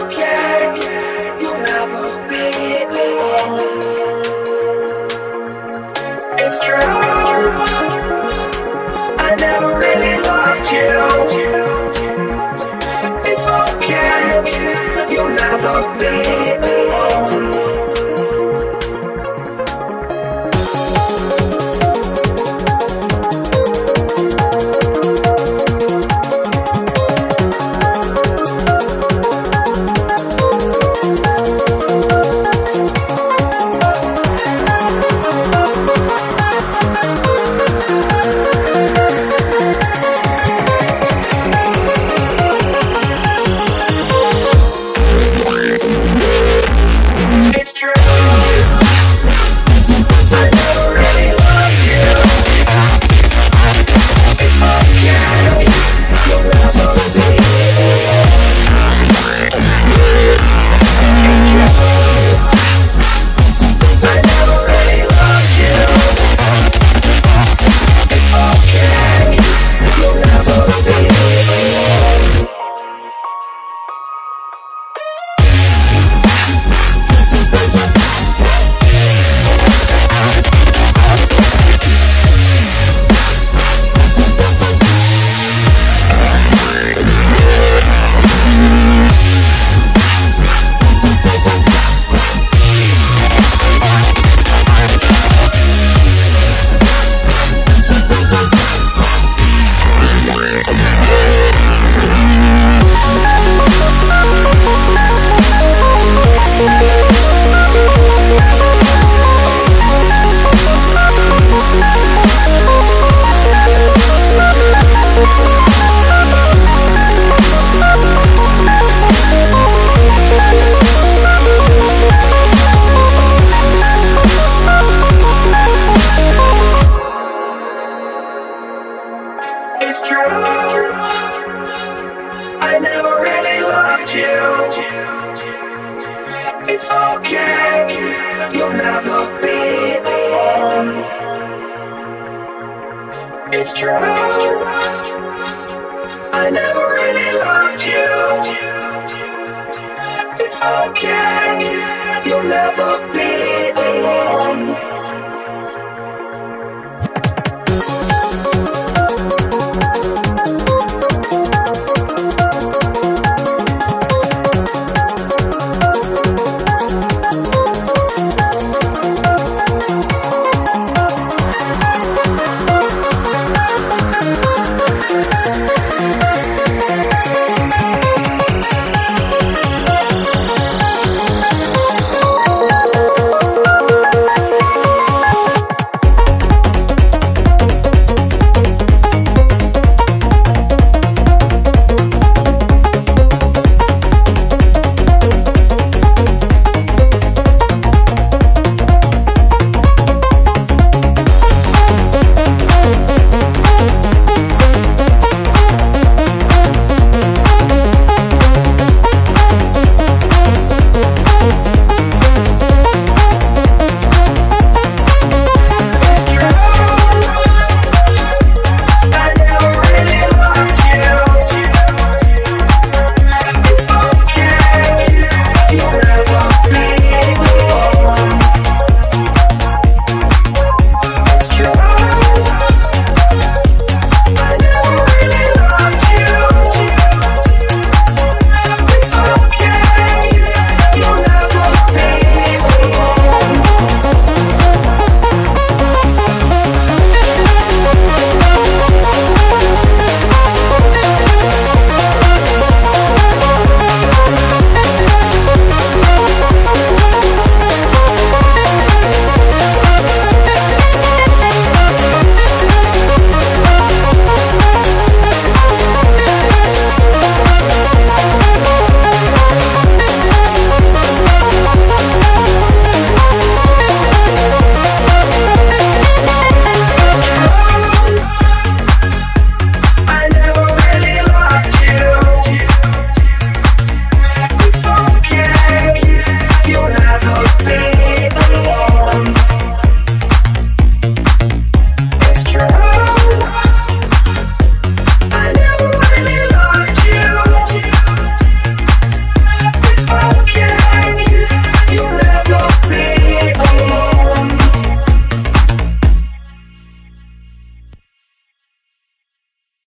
okay. It's okay, you'll never be alone. It's true, I never really loved you. It's okay, you'll never be alone.